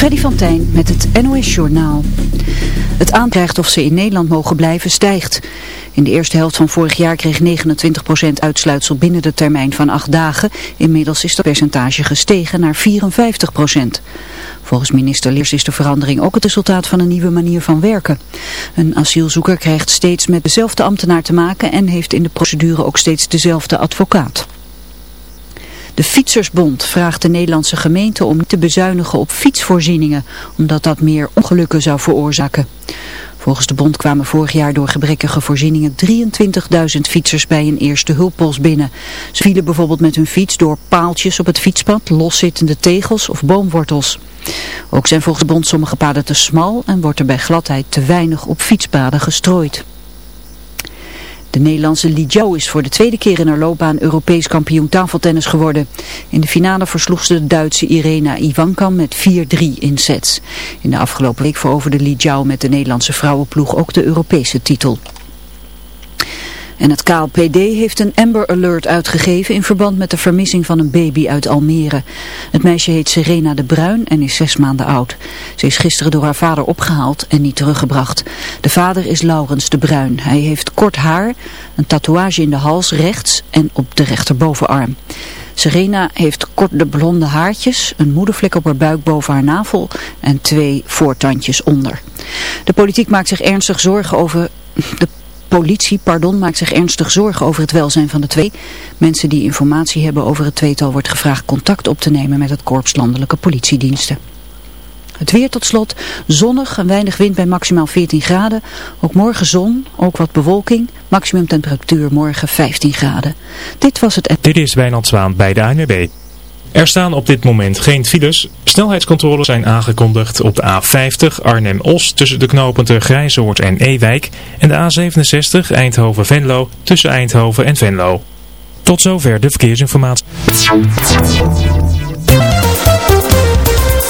Freddy van Tijn met het NOS Journaal. Het aankrijgt of ze in Nederland mogen blijven stijgt. In de eerste helft van vorig jaar kreeg 29% uitsluitsel binnen de termijn van acht dagen. Inmiddels is dat percentage gestegen naar 54%. Volgens minister Leers is de verandering ook het resultaat van een nieuwe manier van werken. Een asielzoeker krijgt steeds met dezelfde ambtenaar te maken en heeft in de procedure ook steeds dezelfde advocaat. De Fietsersbond vraagt de Nederlandse gemeente om te bezuinigen op fietsvoorzieningen, omdat dat meer ongelukken zou veroorzaken. Volgens de bond kwamen vorig jaar door gebrekkige voorzieningen 23.000 fietsers bij een eerste hulppost binnen. Ze vielen bijvoorbeeld met hun fiets door paaltjes op het fietspad, loszittende tegels of boomwortels. Ook zijn volgens de bond sommige paden te smal en wordt er bij gladheid te weinig op fietspaden gestrooid. De Nederlandse Li is voor de tweede keer in haar loopbaan Europees kampioen tafeltennis geworden. In de finale versloeg ze de Duitse Irena Ivankan met 4-3 in sets. In de afgelopen week veroverde Li met de Nederlandse vrouwenploeg ook de Europese titel. En het KLPD heeft een Amber Alert uitgegeven in verband met de vermissing van een baby uit Almere. Het meisje heet Serena de Bruin en is zes maanden oud. Ze is gisteren door haar vader opgehaald en niet teruggebracht. De vader is Laurens de Bruin. Hij heeft kort haar, een tatoeage in de hals rechts en op de rechterbovenarm. Serena heeft korte blonde haartjes, een moedervlek op haar buik boven haar navel en twee voortandjes onder. De politiek maakt zich ernstig zorgen over de politie pardon, maakt zich ernstig zorgen over het welzijn van de twee. Mensen die informatie hebben over het tweetal wordt gevraagd contact op te nemen met het korps landelijke politiediensten. Het weer tot slot, zonnig en weinig wind bij maximaal 14 graden. Ook morgen zon, ook wat bewolking. Maximum temperatuur morgen 15 graden. Dit was het... Dit is Wijnand Zwaan bij de ANWB. Er staan op dit moment geen files. Snelheidscontroles zijn aangekondigd op de A50 Arnhem-Os tussen de knooppunten Grijzoord en Ewijk en de A67 Eindhoven-Venlo tussen Eindhoven en Venlo. Tot zover de verkeersinformatie.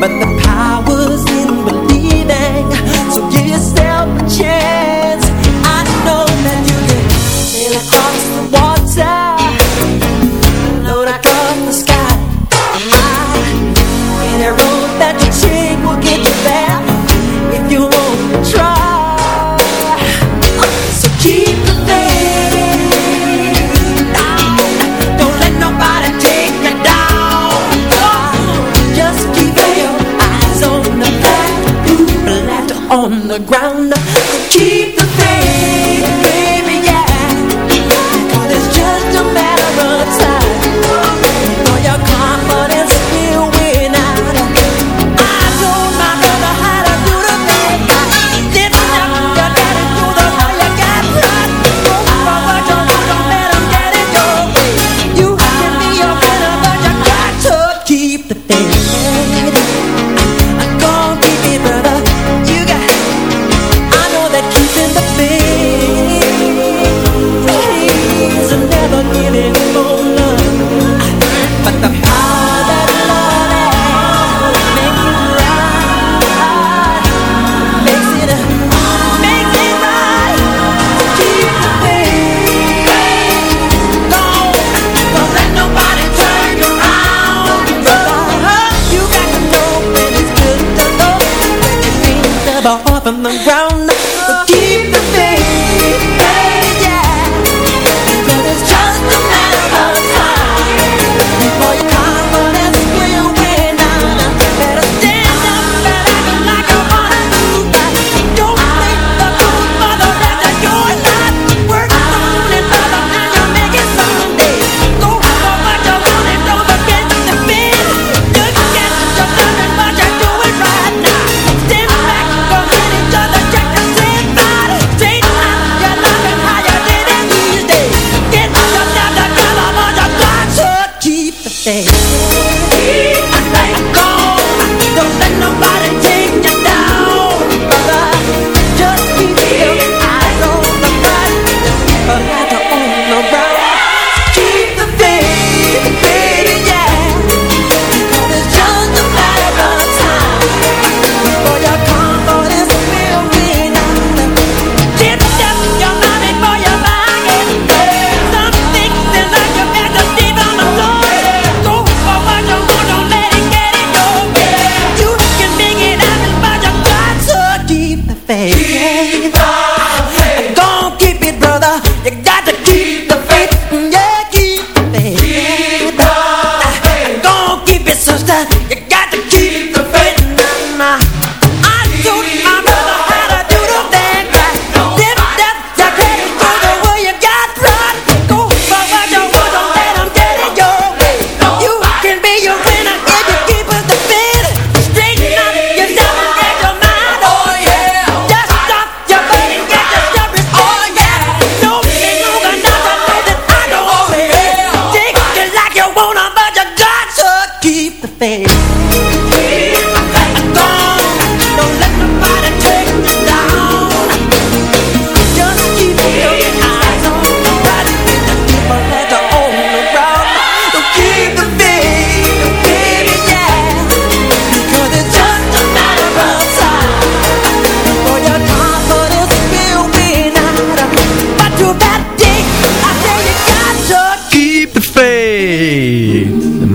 不。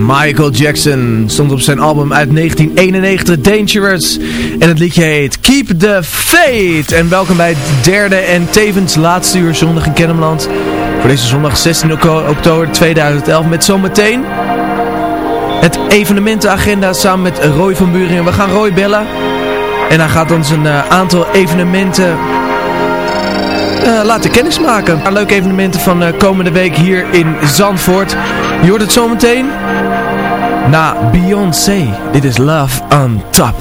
Michael Jackson stond op zijn album uit 1991 Dangerous en het liedje heet Keep the Faith. En welkom bij het derde en tevens laatste uur zondag in Kennemerland voor deze zondag 16 oktober 2011 met zometeen het evenementenagenda samen met Roy van Buren. We gaan Roy bellen en hij gaat ons een uh, aantal evenementen uh, laten kennismaken. Leuke evenementen van uh, komende week hier in Zandvoort. Je hoort het zometeen na Beyoncé. Dit is Love on Top.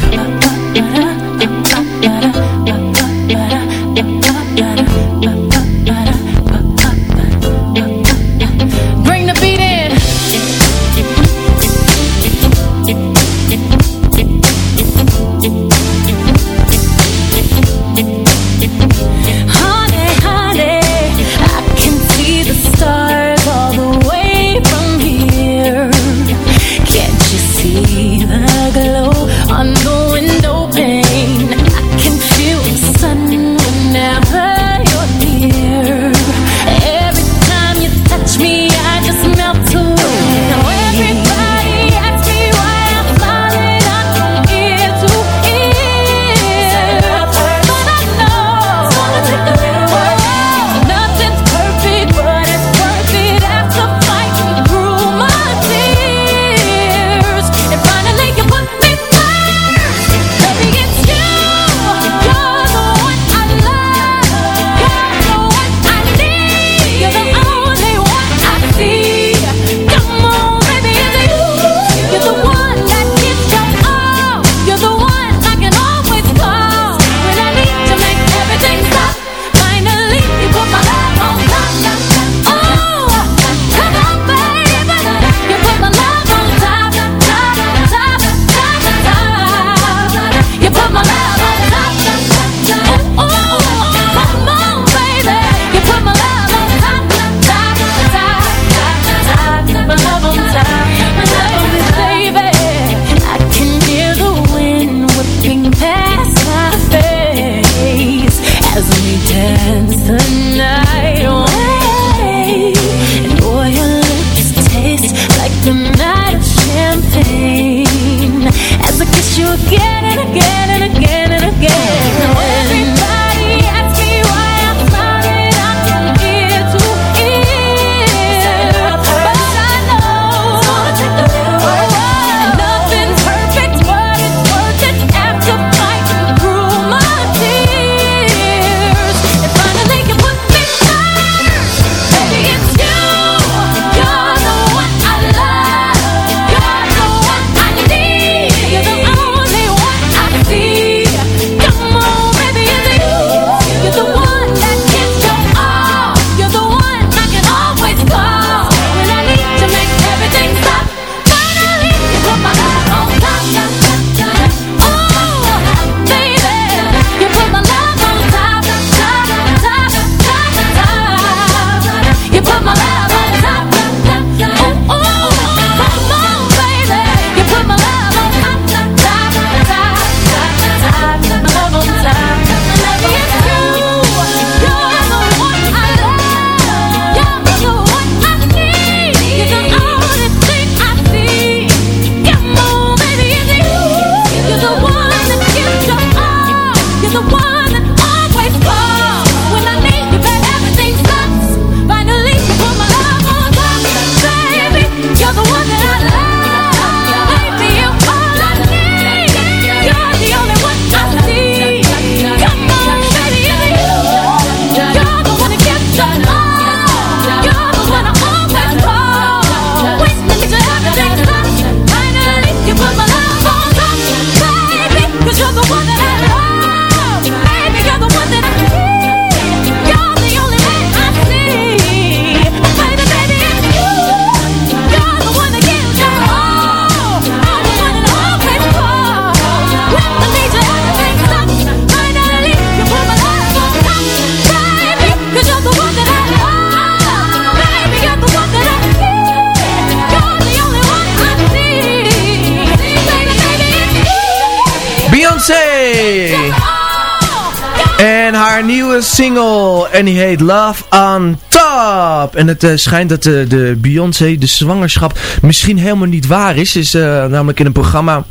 Single. En die heet Love on Top. En het uh, schijnt dat uh, de Beyoncé de zwangerschap misschien helemaal niet waar is. Ze is uh, namelijk in een programma.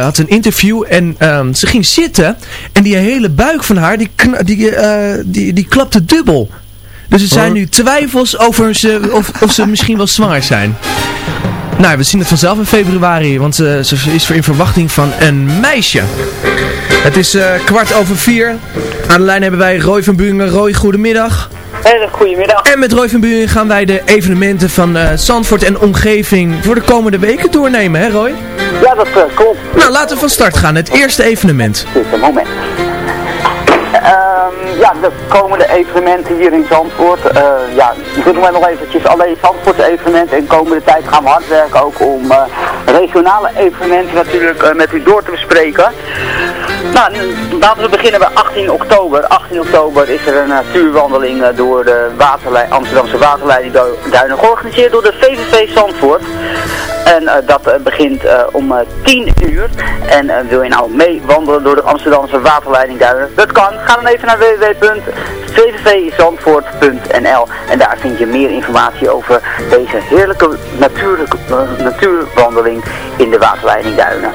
had een interview. En um, ze ging zitten. En die hele buik van haar. Die, die, die, die klapte dubbel. Dus er zijn nu twijfels over ze, of, of ze misschien wel zwanger zijn. Nou, we zien het vanzelf in februari, want uh, ze is in verwachting van een meisje. Het is uh, kwart over vier. Aan de lijn hebben wij Roy van Buringen. Roy, goedemiddag. Hele goedemiddag. En met Roy van Buringen gaan wij de evenementen van uh, Zandvoort en omgeving voor de komende weken doornemen, hè Roy? Ja, dat klopt. Nou, laten we van start gaan. Het eerste evenement. Dit is een moment. Um, ja, de komende evenementen hier in Zandvoort. Uh, ja, doen we nog eventjes alleen Zandvoort evenement. En komende tijd gaan we hard werken ook om uh, regionale evenementen natuurlijk uh, met u door te bespreken. Nou, laten we beginnen bij 18 oktober. 18 oktober is er een natuurwandeling door de Amsterdamse waterleiding Duinen georganiseerd door de VVV Zandvoort. En uh, dat begint om 10 uur. En wil je nou mee wandelen door de Amsterdamse waterleiding Duinen? Dat kan. Ga dan even naar www.vvvzandvoort.nl En daar vind je meer informatie over deze heerlijke natuurlijke, natuurwandeling in de waterleiding Duinen.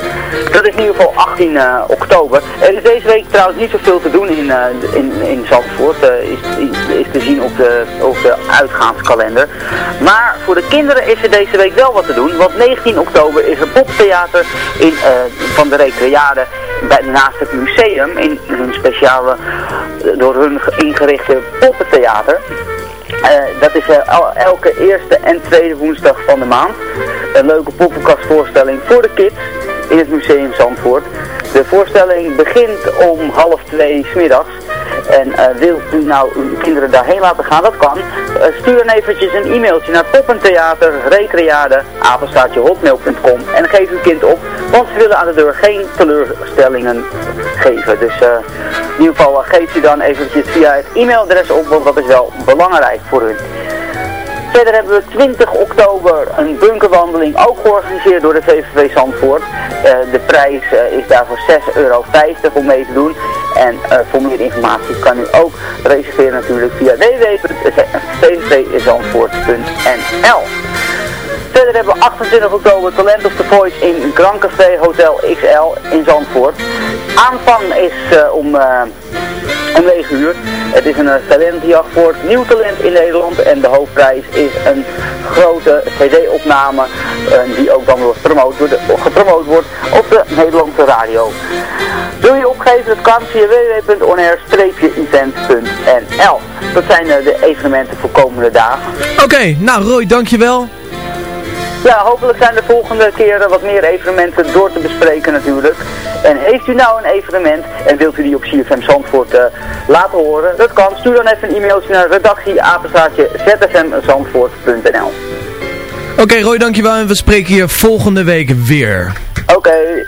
Dat is in ieder geval 18 oktober. Er is deze week trouwens niet zoveel te doen in, in, in Zandvoort. is, is te zien op de, op de uitgaanskalender. Maar voor de kinderen is er deze week wel wat te doen. Want 19 oktober is er poptheater in, uh, van de Recreade bij, naast het museum in een speciale door hun ingerichte poppentheater. Uh, dat is uh, elke eerste en tweede woensdag van de maand. Een leuke poppenkastvoorstelling voor de kids in het museum Zandvoort. De voorstelling begint om half twee smiddags. En uh, wilt u nou uw kinderen daarheen laten gaan, dat kan. Uh, stuur dan eventjes een e-mailtje naar poppentheater, recreade, en geef uw kind op, want ze willen aan de deur geen teleurstellingen geven. Dus uh, in ieder geval geef u dan eventjes via het e-mailadres op, want dat is wel belangrijk voor u. Verder hebben we 20 oktober een bunkerwandeling, ook georganiseerd door de VVV Zandvoort. Uh, de prijs uh, is daarvoor 6,50 euro om mee te doen. En uh, voor meer informatie kan u ook reserveren natuurlijk via www.vvvzandvoort.nl Verder hebben we 28 oktober Talent of the Voice in Grand Café Hotel XL in Zandvoort. Aanvang is om om 9 uur. Het is een uh, talentjacht voor nieuw talent in Nederland en de hoofdprijs is een grote cd-opname uh, die ook dan wordt gepromoot, wordt, op de Nederlandse radio. Wil je opgeven? Dat kan via www.onair-event.nl Dat zijn uh, de evenementen voor komende dagen. Oké, nou Roy, dankjewel ja, hopelijk zijn de volgende keren wat meer evenementen door te bespreken natuurlijk. En heeft u nou een evenement en wilt u die op CFM Zandvoort uh, laten horen? Dat kan. Stuur dan even een e-mailtje naar redactie zfmzandvoort.nl Oké Roy, dankjewel en we spreken je volgende week weer. Oké.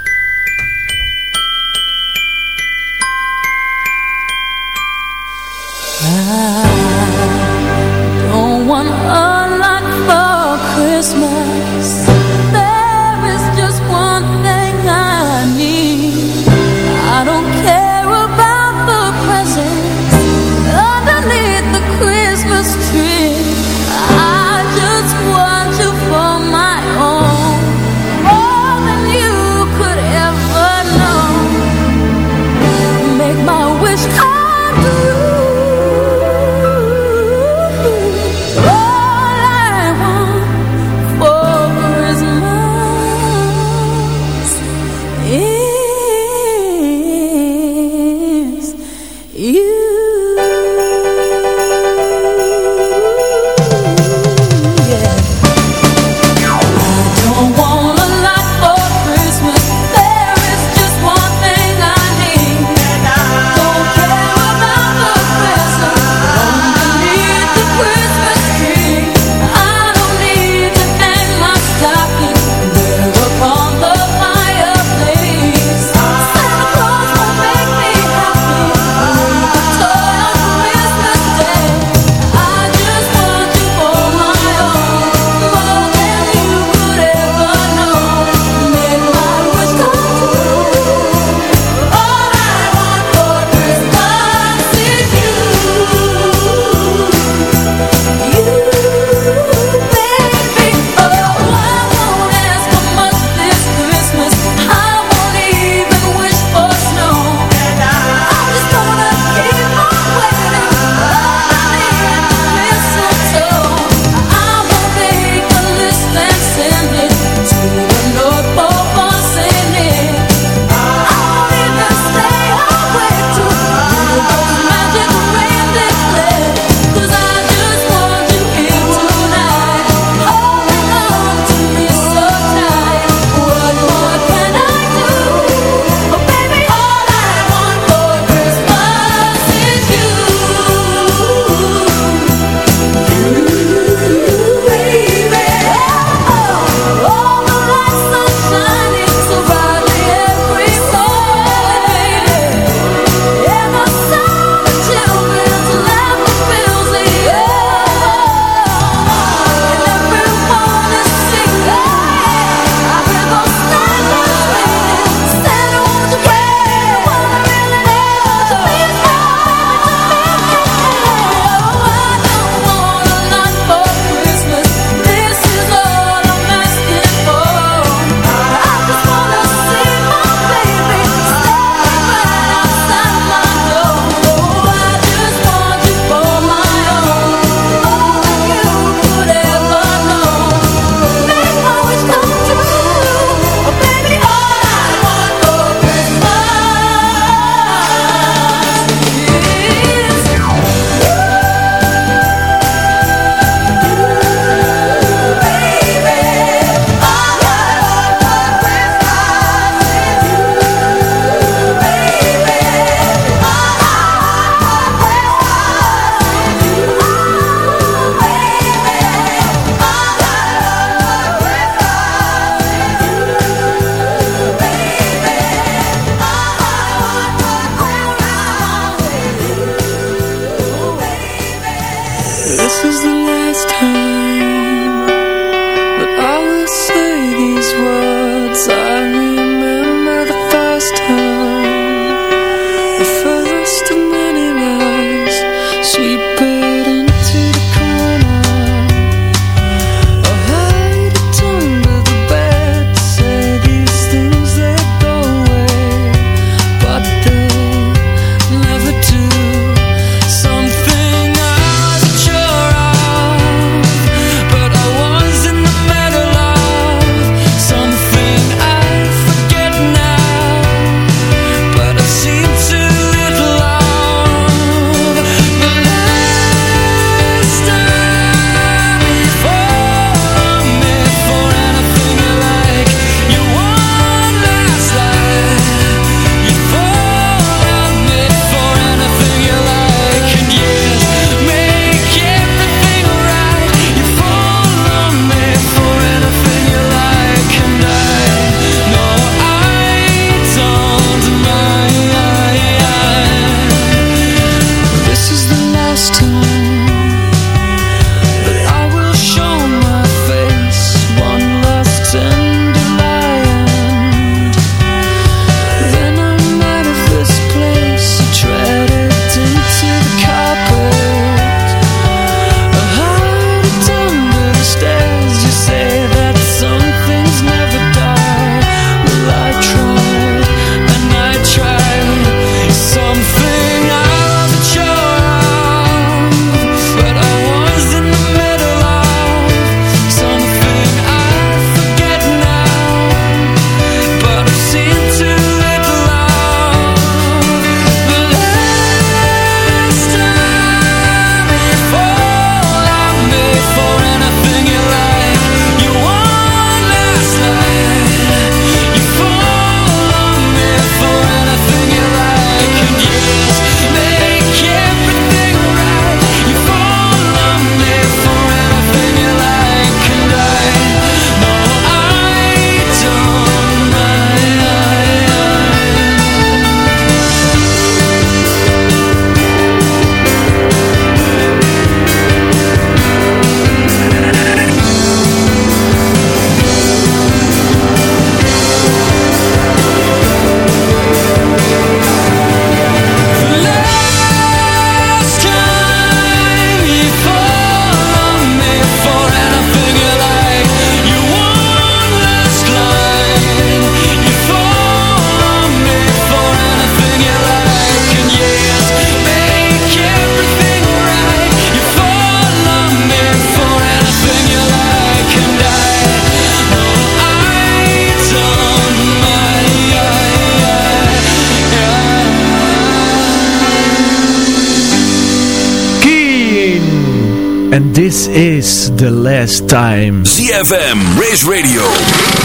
This is the last time. ZFM, Race Radio,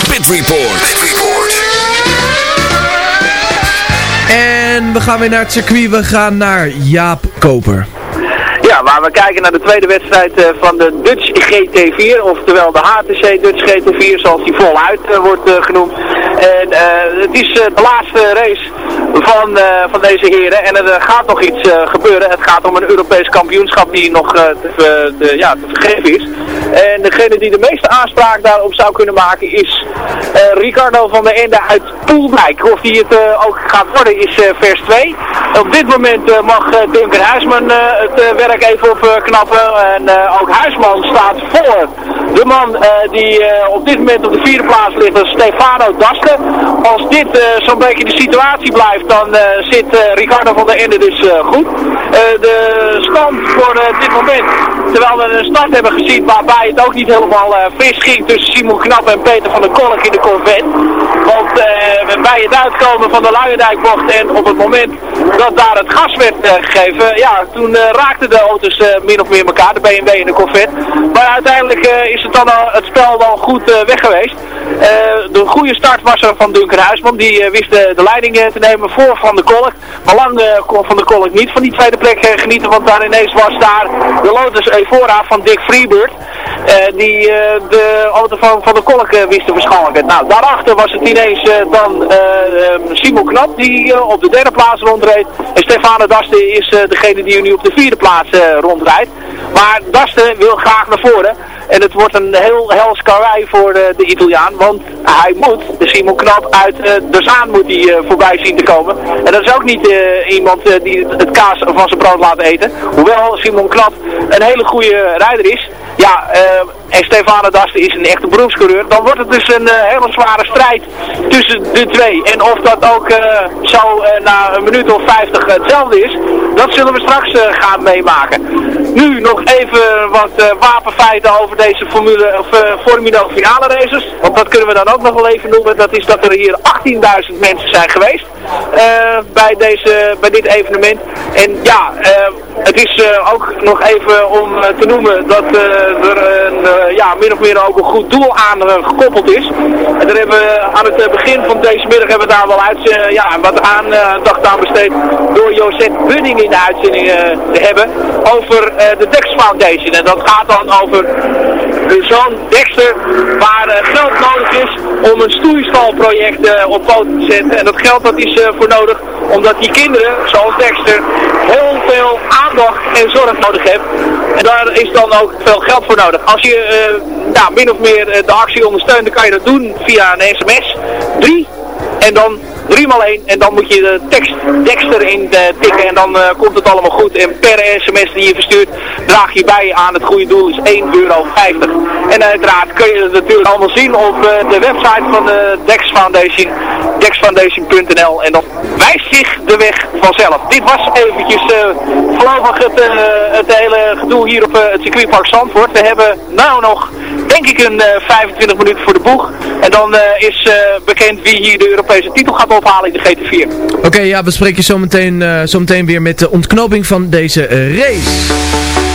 Pit Report. Pit Report. En we gaan weer naar het circuit. We gaan naar Jaap Koper. Ja, waar we kijken naar de tweede wedstrijd uh, van de Dutch GT4, oftewel de HTC Dutch GT4, zoals die voluit uh, wordt uh, genoemd. En het is de laatste race van, van deze heren en er gaat nog iets gebeuren. Het gaat om een Europees kampioenschap die nog te, te, ja, te vergeven is. En degene die de meeste aanspraak daarop zou kunnen maken is Ricardo van der Ende uit Poelwijk. Of die het ook gaat worden is vers 2. Op dit moment mag Duncan Huisman het werk even op eh, knappen. En eh, ook Huisman staat voor de man eh, die op dit moment op de vierde plaats ligt, dat is Stefano Daste. Als dit zo'n beetje de situatie blijft, dan zit Ricardo van der Ende dus goed. de stand voor dit moment, terwijl we een start hebben gezien waarbij het ook niet helemaal fris ging tussen Simon Knap en Peter van der Kolk in de Corvette. Want bij het uitkomen van de Luijendijkbocht en op het moment dat daar het gas werd gegeven, ja, toen raakte de auto's min of meer elkaar, de BMW en de Corvette. Maar uiteindelijk is het, dan al, het spel wel goed weg geweest. de goede start was er van Duncan Huisman. Die wist de, leiding te nemen voor Van de Kolk. Maar lang kon Van de Kolk niet van die tweede plek genieten. Want daar ineens was daar de Lotus Evora van Dick Freebird. Die de auto van Van de Kolk wist te verschalken. Nou, daarachter was het ineens dan Simon Knap die op de derde plaats rondreed. En Stefano Daste is degene die nu op de vierde plaats rondrijdt. Maar Dasten wil graag naar voren. En het wordt een heel hels karwei voor de Italiaan. Want hij moet, de Simon Knap, uit de Zaan moet hij voorbij zien te komen. En dat is ook niet iemand die het kaas van zijn brood laat eten. Hoewel Simon Knap een hele goede rijder is. Ja, en Stefano Dasten is een echte beroepscoureur. Dan wordt het dus een hele zware strijd tussen de twee. En of dat ook zo na een minuut of 50 hetzelfde is, dat zullen we straks gaan meemaken. Nu nog even wat wapenfeiten over deze Formule, of, Formule finale races. Want dat kunnen we dan ook nog wel even noemen. Dat is dat er hier 18.000 mensen zijn geweest bij, deze, bij dit evenement. En ja, het is ook nog even om te noemen dat er een, ja, min of meer ook een goed doel aan gekoppeld is. En daar hebben we aan het begin van deze middag hebben we daar wel uit, ja, wat aandacht aan besteed door Josette Bunning in de uitzending te hebben over de Dex Foundation. En dat gaat dan over zo'n Dexter waar geld nodig is om een stoeistalproject op poten te zetten. En dat geld dat is voor nodig omdat die kinderen, zoals Dexter, heel veel aandacht en zorg nodig hebben. En daar is dan ook veel geld voor nodig. Als je uh, nou, min of meer de actie ondersteunt, dan kan je dat doen via een sms. 3 en dan 3 x 1 en dan moet je de tekst Dexter in uh, tikken en dan uh, komt het allemaal goed. En per sms die je verstuurt draag je bij aan het goede doel is 1,50 euro. En uiteraard kun je het natuurlijk allemaal zien op de website van de Dex Foundation, dexfoundation.nl en dan wijst zich de weg vanzelf. Dit was eventjes voorlopig het, het hele gedoe hier op het circuitpark Zandvoort. We hebben nou nog denk ik een 25 minuten voor de boeg. En dan is bekend wie hier de Europese titel gaat ophalen in de GT4. Oké, ja, we spreken zo meteen, uh, zo meteen weer met de ontknoping van deze uh, race.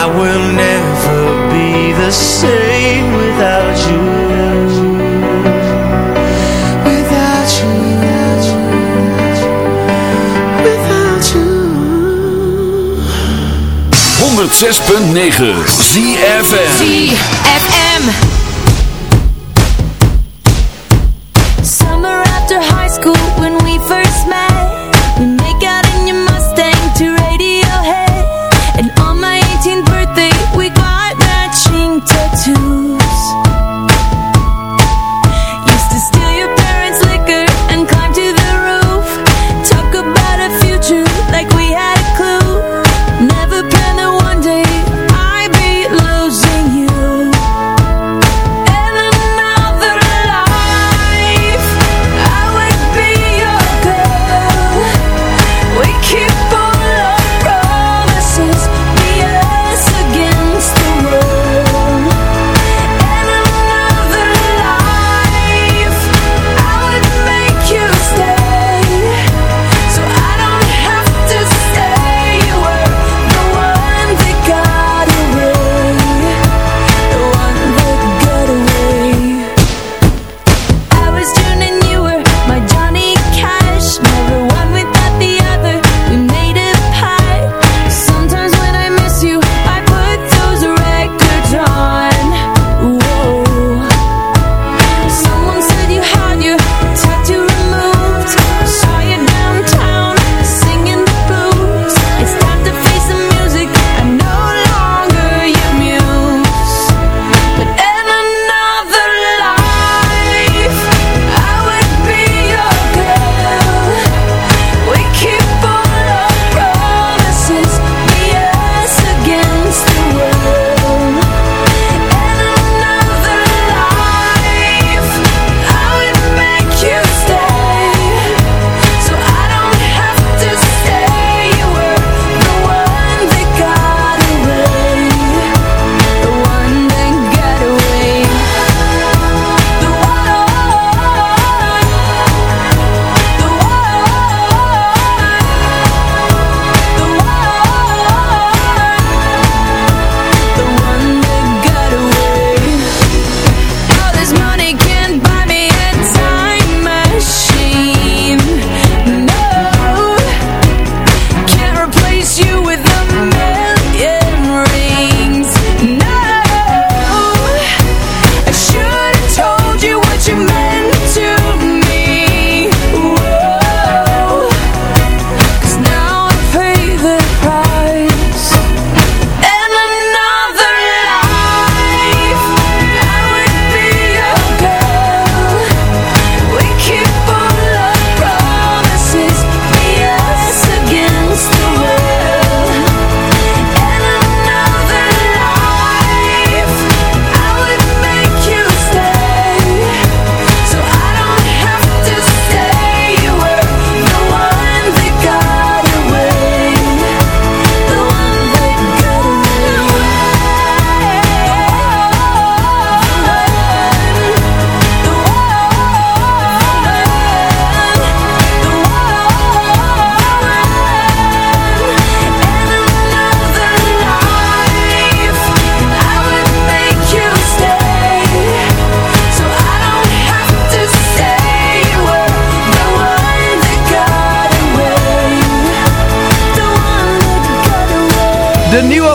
I will never be the same without you. Punt 6.9 ZFM ZFM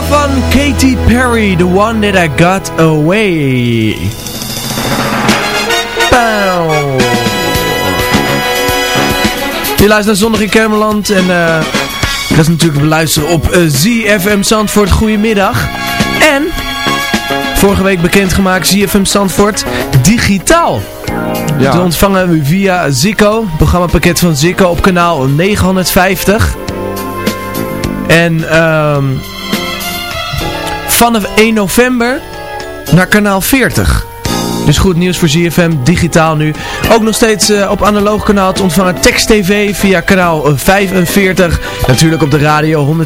van Katy Perry, The One That I Got Away. Pauw. Je luistert naar Zondag in Kermeland en uh, dat is natuurlijk beluisteren op eh, uh, ZFM Zandvoort. Goedemiddag. En, vorige week bekendgemaakt, ZFM Zandvoort digitaal. Ja. Ontvangen we via Zico, programmapakket van Zico op kanaal 950. En um, vanaf 1 november naar kanaal 40. Dus goed nieuws voor ZFM, digitaal nu. Ook nog steeds eh, op analoog kanaal te ontvangen Text TV via kanaal eh, 45. Natuurlijk op de radio 106.9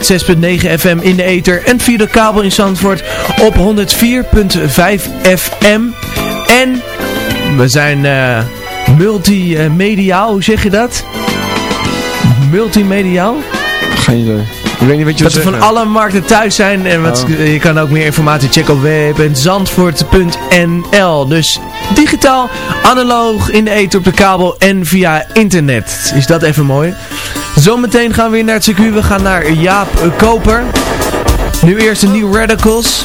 FM in de ether. En via de kabel in Zandvoort op 104.5 FM. En we zijn eh, multimediaal, hoe zeg je dat? Multimediaal? Geen idee. Ik weet niet wat je Dat er van alle markten thuis zijn. En wat, oh. je kan ook meer informatie checken op www.zandvoort.nl. Dus digitaal, analoog, in de eten op de kabel en via internet. Is dat even mooi. Zometeen gaan we weer naar het circuit. We gaan naar Jaap Koper. Nu eerst de New Radicals.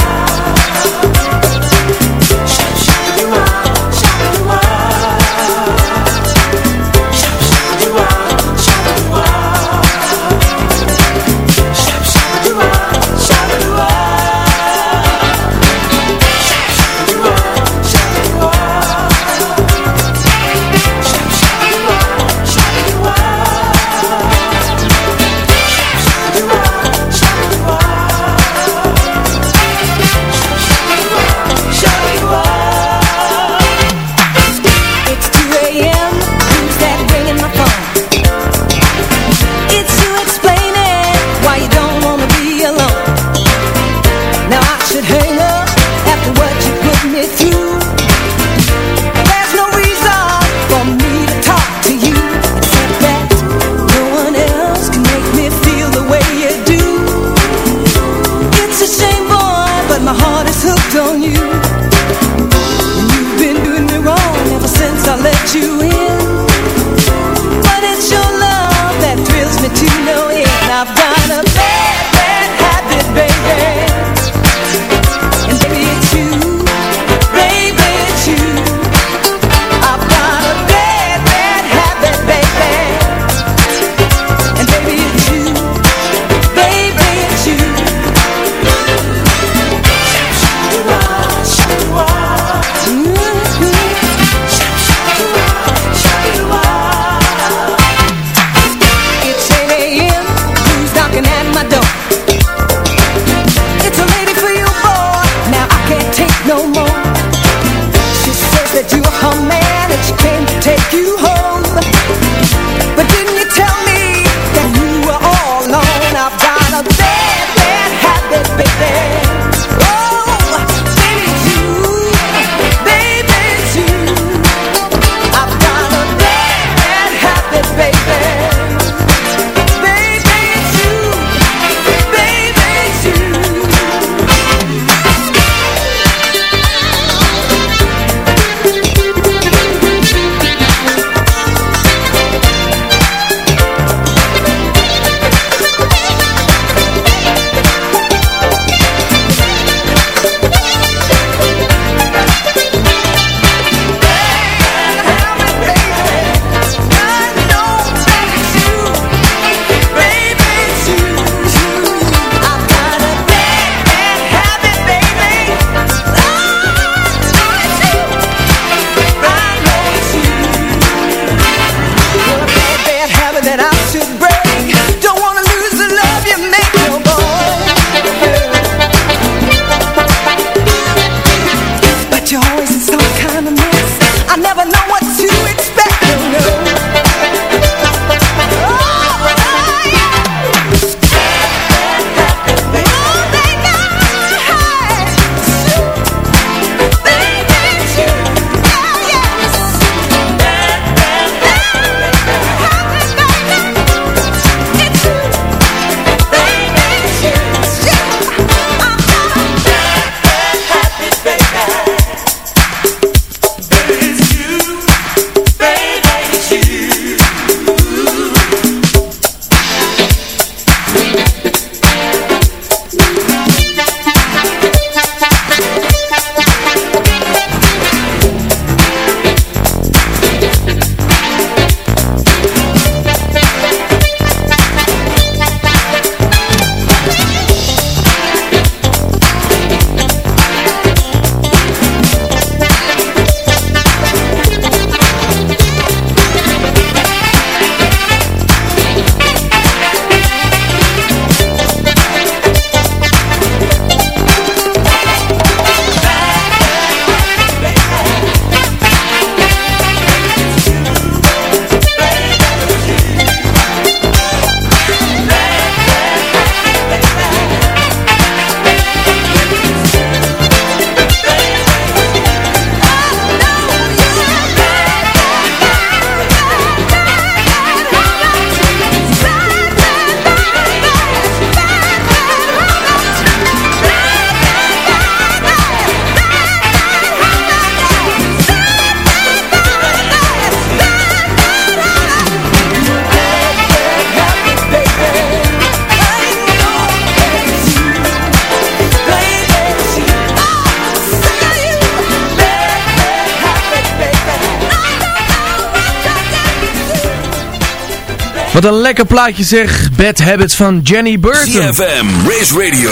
Wat een lekker plaatje zeg. Bad Habits van Jenny Burton. CFM, Race Radio,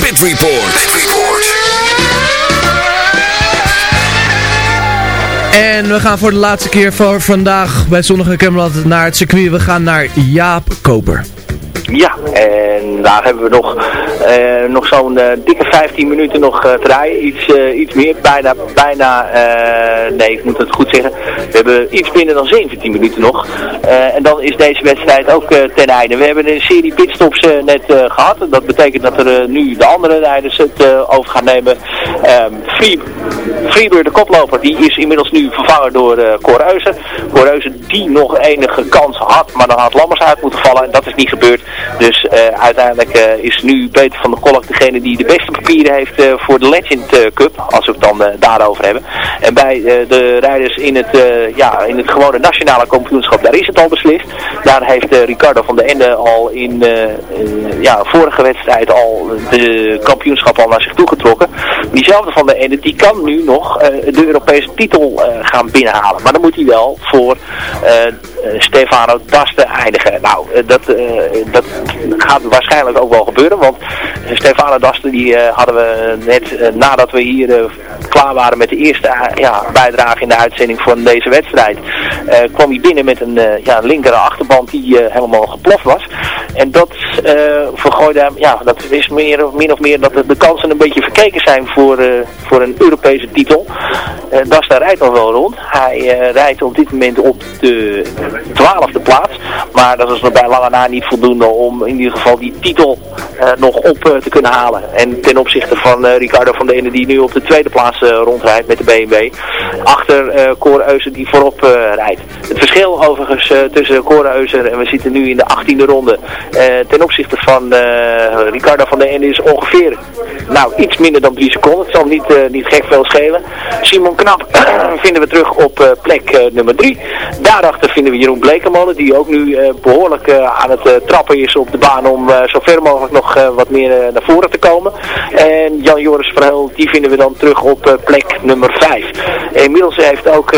Pit Report. Pit Report. En we gaan voor de laatste keer voor vandaag bij Zonnige Camelot naar het circuit. We gaan naar Jaap Koper. Ja, en daar hebben we nog, eh, nog zo'n eh, dikke 15 minuten nog eh, te rijden. Iets, iets meer, bijna, bijna nee, ik moet het goed zeggen. We hebben iets minder dan 17 minuten nog. En dan is deze wedstrijd ook ten einde. We hebben een serie pitstops net eh, gehad. Dat betekent dat er nu de andere rijders het over gaan nemen. Ehm Free, de koploper, die is inmiddels nu vervangen door uh, Cor Eusen. Cor Eusen die nog enige kans had, maar dan had Lammers uit moeten vallen. En dat is niet gebeurd. Dus eh, uiteindelijk eh, is nu Peter van der Kolk degene die de beste papieren heeft eh, voor de Legend Cup. Als we het dan daarover hebben. En bij de rijders in het, ja, in het gewone nationale kampioenschap, daar is het al beslist. Daar heeft Ricardo van der Ende al in ja, vorige wedstrijd al de kampioenschap al naar zich toe getrokken. Diezelfde van der Ende, die kan nu nog de Europese titel gaan binnenhalen. Maar dan moet hij wel voor eh, Stefano Daste eindigen. Nou, eh, dat, eh, dat gaat waarschijnlijk ook wel gebeuren, want Stefano Daste die hadden we net nadat we hier klaar waren met de eerste ja, bijdrage in de uitzending van deze wedstrijd, kwam hij binnen met een ja, linkere achterband die helemaal geploft was. En dat eh vergooide hem, ja, dat is meer, of- min of meer dat de, kansen een beetje verkeken zijn voor, eh, voor een Europese titel. Eh Dasta rijdt al wel rond. Hij eh, rijdt op dit moment op de twaalfde plaats. Maar dat is nog bij lange na niet voldoende om in ieder geval die titel eh, nog op eh, te kunnen halen. En ten opzichte van eh, Ricardo van der Ende die nu op de tweede plaats eh, rondrijdt met de BMW. Achter eh Cor Euser die voorop eh, rijdt. Het verschil overigens eh, tussen Cor Euser en we zitten nu in de 18e ronde. Eh, ten opzichte van eh, Ricardo van der Ende is ongeveer nou, iets minder dan 3 seconden. Het zal niet, eh, niet gek veel schelen. Simon Knap vinden we terug op plek nummer 3. Daarachter vinden we Jeroen Blekemolen, die ook nu eh, behoorlijk eh, aan het trappen is op de baan om zo ver mogelijk nog wat meer naar voren te komen. En Jan-Joris Verheul, die vinden we dan terug op plek nummer 5. Inmiddels heeft ook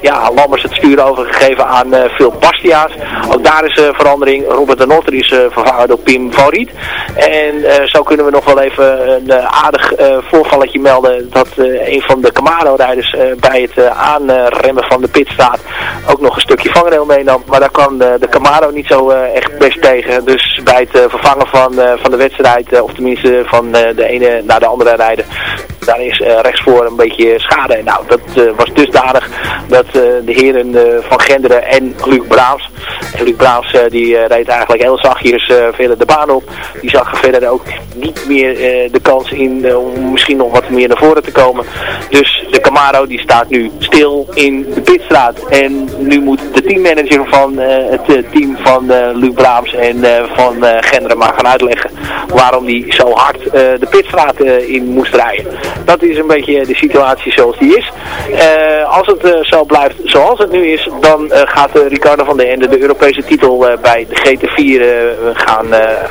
ja, Lammers het stuur overgegeven aan eh, Phil Bastia's. Ook daar is eh, verandering. Robert de Notter is eh, vervangen door Pim van. En eh, zo kunnen we nog wel even een eh, aardig voorvalletje melden dat een van de Camaro-rijders bij het aanremmen van de pitstraat ook nog een stukje vangrail meenam. Maar daar kwam de, Camaro niet zo echt best tegen. Dus bij het vervangen van, van de wedstrijd, of tenminste van de ene naar de andere rijden, daar is eh, rechtsvoor een beetje schade. Nou, dat eh, was dusdanig dat eh, de heren van Genderen en Luc Braams, Luc Braams die reed eigenlijk heel zachtjes verder de baan op. Die zag verder ook niet meer de kans in om misschien nog wat meer naar voren te komen. Dus de Camaro die staat nu stil in de pitstraat. En nu moet de teammanager van het team van Luc Braams en van Genderen maar gaan uitleggen waarom die zo hard de pitstraat in moest rijden. Dat is een beetje de situatie zoals die is. Eh, als het eh, zo blijft zoals het nu is, dan eh, gaat Ricardo van der Ende de Europese titel bij de GT4 eh, gaan,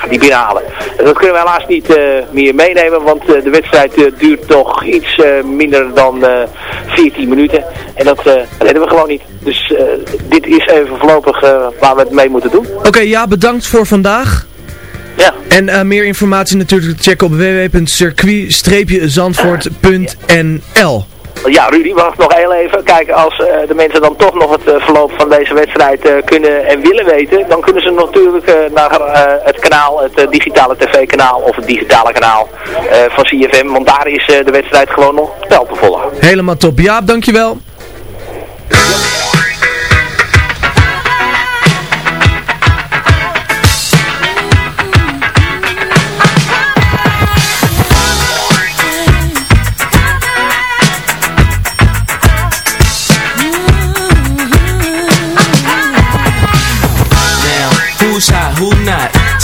die binnenhalen. En dat kunnen we helaas niet meer meenemen, want de wedstrijd duurt toch iets minder dan eh 14 minuten. En dat, redden we gewoon niet. Dus dit is even voorlopig waar we het mee moeten doen. Oké, ja, bedankt voor vandaag. Ja. En eh, meer informatie natuurlijk te checken op www.circuitstreepjezandvoort.nl Ja, Rudy, wacht nog heel even. Kijk, als eh, de mensen dan toch nog het eh, verloop van deze wedstrijd eh, kunnen en willen weten, dan kunnen ze natuurlijk eh, naar eh, het kanaal, het digitale tv-kanaal of het digitale kanaal eh, van CFM. Want daar is eh, de wedstrijd gewoon nog spel te volgen. Helemaal top. Jaap, dankjewel.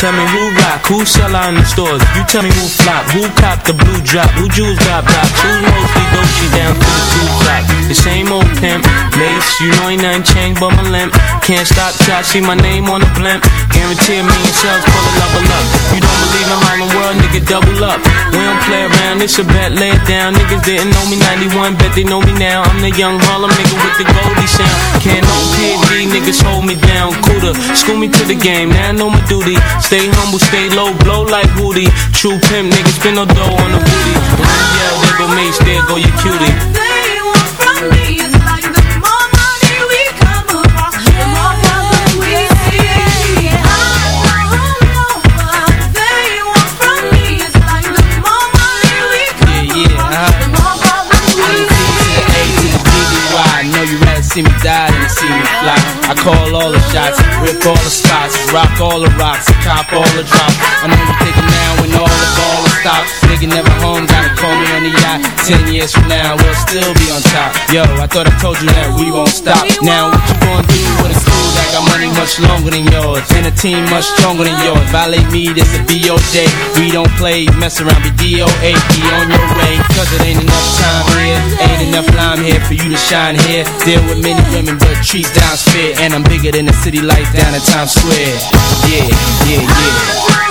Tell me who who sell out in the stores. You tell me who flop, who cop the blue drop, who jewels got blocks, who's mostly Dolce down to the two top. The same old pimp, Mace You know ain't nothing changed but my limp. Can't stop till I see my name on the blimp. Guarantee a million shells, pull a level up. You don't believe in Harlem World, nigga, double up. We don't play around, it's a bet, lay it down. Niggas didn't know me 91, bet they know me now. I'm the young Harlem nigga with the Goldie sound. Can't no PD, niggas hold me down. Cooler, school me to the game, now I know my duty. Stay humble, stay low, low blow like True pimp, niggas spin no dough on the booty. There go Mace, there go your cutie. They want from me is like the more money we come across, the more we see. They want from me is like the more money we come across, uh-huh. the more we see. To the know you rather see me die than see me fly. I call all the shots, rip all the spots, rock all the rocks cop all the drops. I know you thinking now when all the ball stops. Nigga never home, gotta call me on the yacht. Ten years from now, we'll still be on top. Yo, I thought I told you that we won't stop. Now what you gonna do with a that got money much longer than yours? And a team much stronger than yours. Violate me, this a BOJ. We don't play, mess around, be DOA. Be on your way, cause it ain't enough time here. Ain't enough lime here for you to shine here. Deal with many women, but treat down spit. And I'm bigger than the city lights down in Times Square. Yeah, yeah, yeah.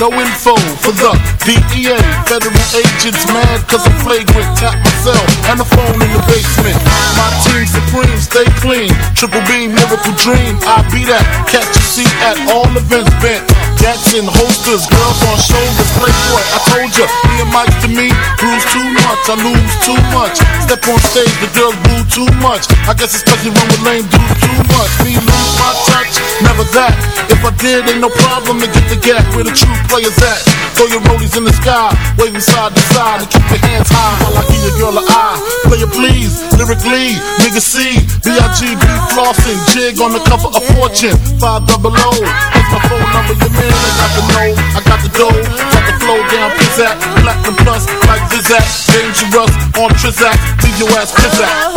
No info for the DEA. Federal agents mad cause I'm flagrant. Tap myself and the phone in the basement. My team supreme, stay clean. Triple beam, miracle dream. I be that. Catch a seat at all events bent. Jackson holsters, girls on shoulders. Playboy, I told ya, me and Mike to me, bruise too much. I lose too much. Step on stage, the girls boo too much. I guess it's cause you run with lame dudes too much. Me lose my touch, never that. If I did, ain't no problem to get the gap where the true players at. Throw your rollies in the sky, waving side to side, and keep your hands high while I give your girl a eye. Player please, lyrically, nigga C, B-I-G-B flossing, jig on the cover of Fortune, five double O. That's my phone number, your man, I got the know, I got the dough, got the flow down, pizzazz, platinum plus, like Zizak, dangerous on Trizak, leave your ass pizzazz.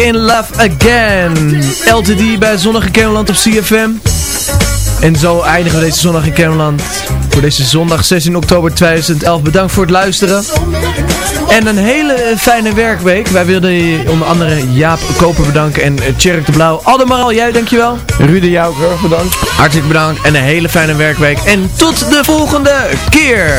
In Love Again. LTD bij Zonnige Kermeland op CFM. En zo eindigen we deze Zonnige Kermeland. Voor deze zondag 16 oktober 2011. Bedankt voor het luisteren. En een hele fijne werkweek. Wij wilden onder andere Jaap Koper bedanken en eh, Tjerk de Blauw. Ademaral, jij dankjewel. Rudy, jou ook erg bedankt. Hartelijk bedankt en een hele fijne werkweek. En tot de volgende keer.